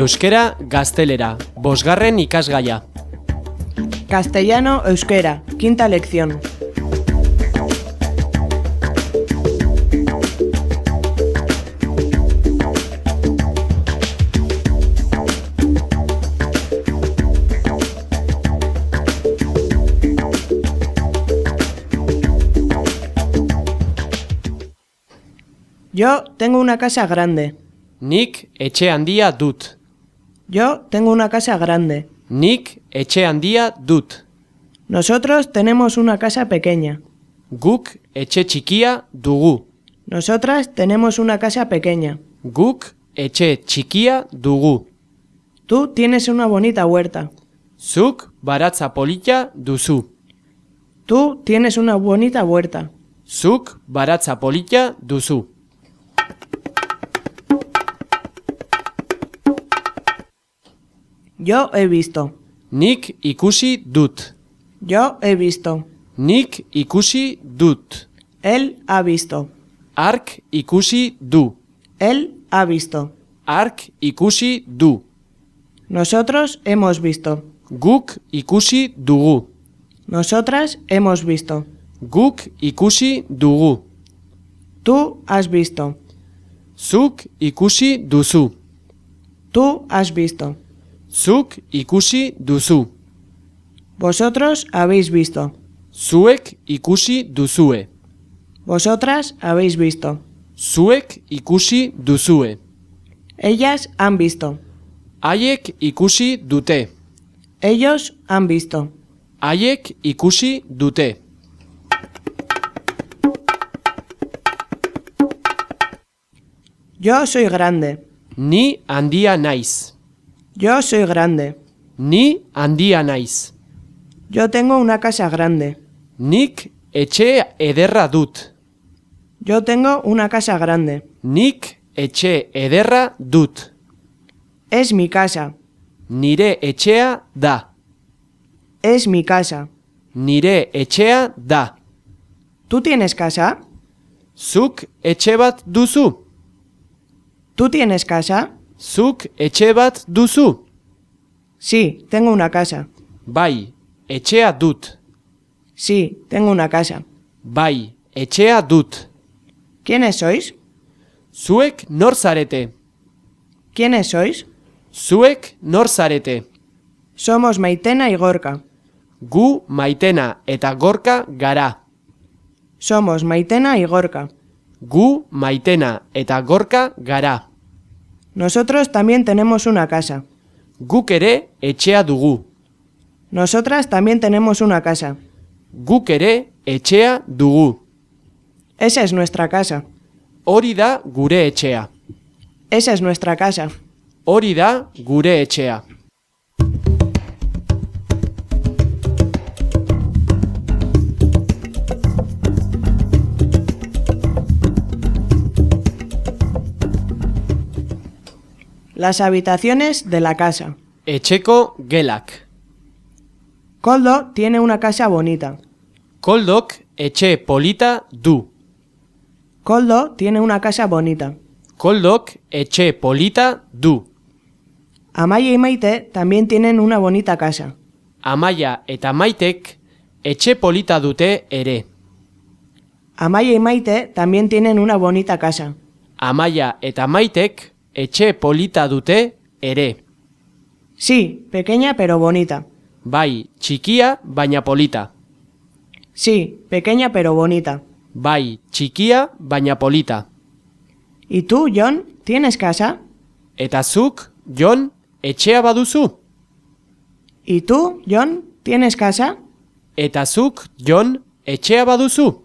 euskera, gaztelera, bosgarren ikasgaia. Castellano, euskera, quinta lección. Yo tengo una casa grande. Nik etxe handia dut. Yo tengo una casa grande. Nik etxe handia dut. Nosotros tenemos una casa pequeña. Guk etxe txikia dugu. Nosotras tenemos una casa pequeña. Guk etxe txikia dugu. Tú tienes una bonita huerta. Zuk baratza polita duzu. Tú tienes una bonita huerta. Zuk baratza polita duzu. Yo he visto. Nik ikusi dut. Yo he visto. Nik ikusi dut. Él ha visto. Ark ikusi du. Él ha visto. Ark ikusi du. Nosotros hemos visto. Guk ikusi dugu. Nosotras hemos visto. Guk ikusi dugu. Tú has visto. Zuk ikusi duzu. Tú has visto. Zuk ikusi duzu. Vosotros habéis visto. Zuek ikusi duzue. Vosotras habéis visto. Zuek ikusi duzue. Ellas han visto. Haiek ikusi dute. Ellos han visto. Haiek ikusi dute. Yo soy grande. Ni handia naiz. Yo soy grande. Ni handia naiz. Yo tengo una casa grande. Nik etxe ederra dut. Yo tengo una casa grande. Nik etxe ederra dut. Es mi casa. Nire etxea da. Es mi casa. Nire etxea da. ¿Tú tienes casa? Zuk etxe bat duzu. ¿Tú tienes casa? Zuk etxe bat duzu. Sí, tengo una casa. Bai, etxea dut. Sí, tengo una casa. Bai, etxea dut. ¿Quiénes sois? Zuek nor zarete. ¿Quiénes sois? Zuek nor zarete. Somos Maitena y Gorka. Gu maitena eta gorka gara. Somos Maitena y Gorka. Gu maitena eta gorka gara. Nosotros también tenemos una casa. Guk ere etxea dugu. Nosotras también tenemos una casa. Guk ere etxea dugu. Esa es nuestra casa. Hori da gure etxea. Esa es nuestra casa. Hori da gure etxea. Las habitaciones de la casa. Etxeko gelak. Coldo tiene una casa bonita. Koldok etxe polita du. Coldo tiene una casa bonita. Koldok etxe polita du. Amaya y Maite también tienen una bonita casa. Amaia eta maitek etxe polita dute ere. Amaya y Maite también tienen una bonita casa. Amaia eta maitek etxe polita dute ere. Sí, pequeña pero bonita. Bai, txikia baina polita. Sí, pequeña pero bonita. Bai, txikia baina polita. ¿Y tú, John, tienes casa? Eta zuk, Jon, etxea baduzu? ¿Y tú, John, tienes casa? Eta zuk, Jon, etxea baduzu?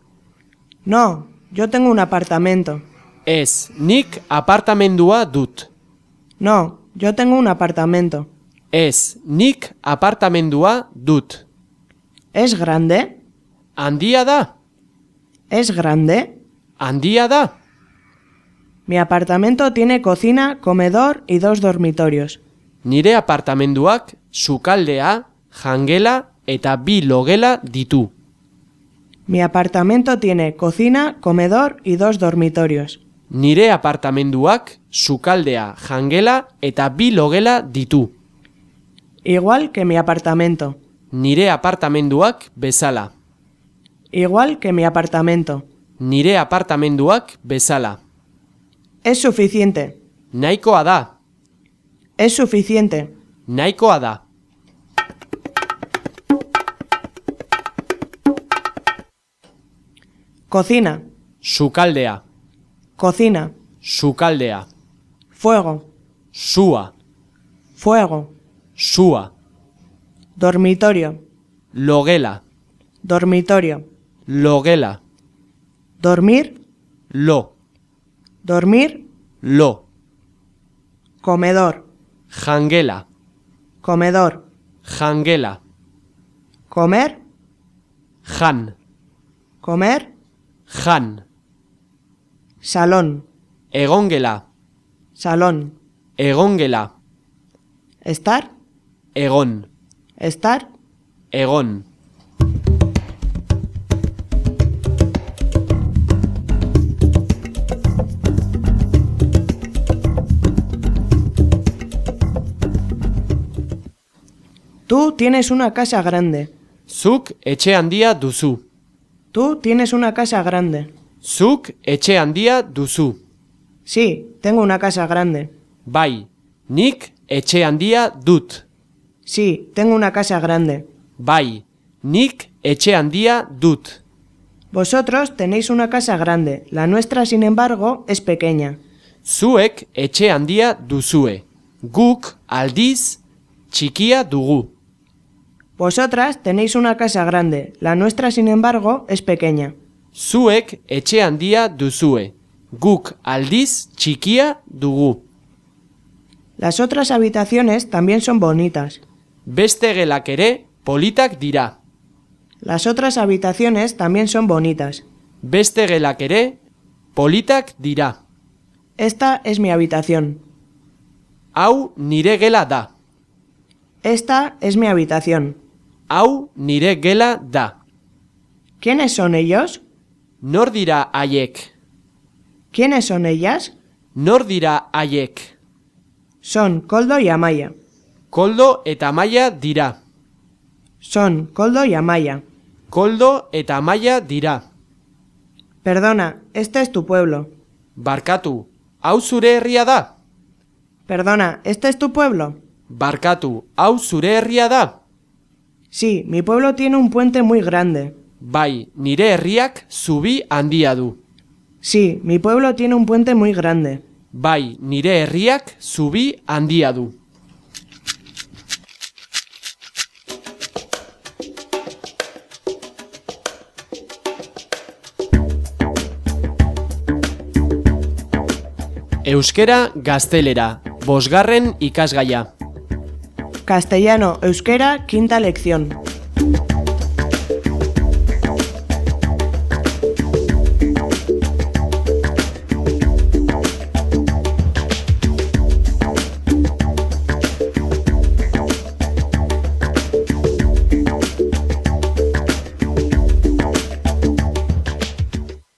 No, yo tengo un apartamento. Ez, nik apartamendua dut. No, yo tengo un apartamento. Ez, nik apartamendua dut. ¿Es grande? Handia da? ¿Es grande? Handia da? Mi apartamento tiene cocina, comedor y dos dormitorios. Nire apartamenduak sukaldea, jangela eta bi logela ditu. Mi apartamento tiene cocina, comedor y dos dormitorios. Nire apartamenduak sukaldea, jangela eta bi logela ditu. Igual que mi apartamento. Nire apartamenduak bezala. Igual que mi apartamento. Nire apartamenduak bezala. Es suficiente. Nahikoa da. Es suficiente. Nahikoa da. Cocina. Sukaldea. Cocina. Sukaldea. Fuego. Sua. Fuego. Sua. Dormitorio. Logela. Dormitorio. Logela. Dormir. Lo. Dormir. Lo. Comedor. Jangela. Comedor. Jangela. Comer. Jan. Comer. Jan. Salón. Egongela. Salón. Egongela. Estar. Egon. Estar. Egon. Tú tienes una casa grande. Zuk etxe handia duzu. Tú tienes una casa grande. Zuk etxe handia duzu. Sí, tengo una casa grande. Bai, nik etxe handia dut. Sí, tengo una casa grande. Bai, nik etxe handia dut. Vosotros tenéis una casa grande. La nuestra, sin embargo, es pequeña. Zuek etxe handia duzue. Guk aldiz txikia dugu. Vosotras tenéis una casa grande. La nuestra, sin embargo, es pequeña. Zuek etxe handia duzue. Guk aldiz txikia dugu. Las otras habitaciones también son bonitas. Beste gelak ere politak dira. Las otras habitaciones también son bonitas. Beste gelak ere politak dira. Esta es mi habitación. Hau nire gela da. Esta es mi habitación. Hau nire gela da. ¿Quiénes son ellos? Nor dira haiek? ¿Quiénes son ellas? Nor dira haiek? Son Coldo y Amaya. Koldo eta Maia dira. Son Coldo y Amaya. Koldo eta Maia dira. Perdona, este es tu pueblo. Barkatu, hau zure herria da? Perdona, ¿este es tu pueblo? Barkatu, hau zure herria da? Sí, mi pueblo tiene un puente muy grande. Bai, nire herriak zubi handia du. Sí, mi pueblo tiene un puente muy grande. Bai, nire herriak zubi handia du. Euskera gaztelera, bosgarren ikasgaia. Castellano, euskera, quinta lección.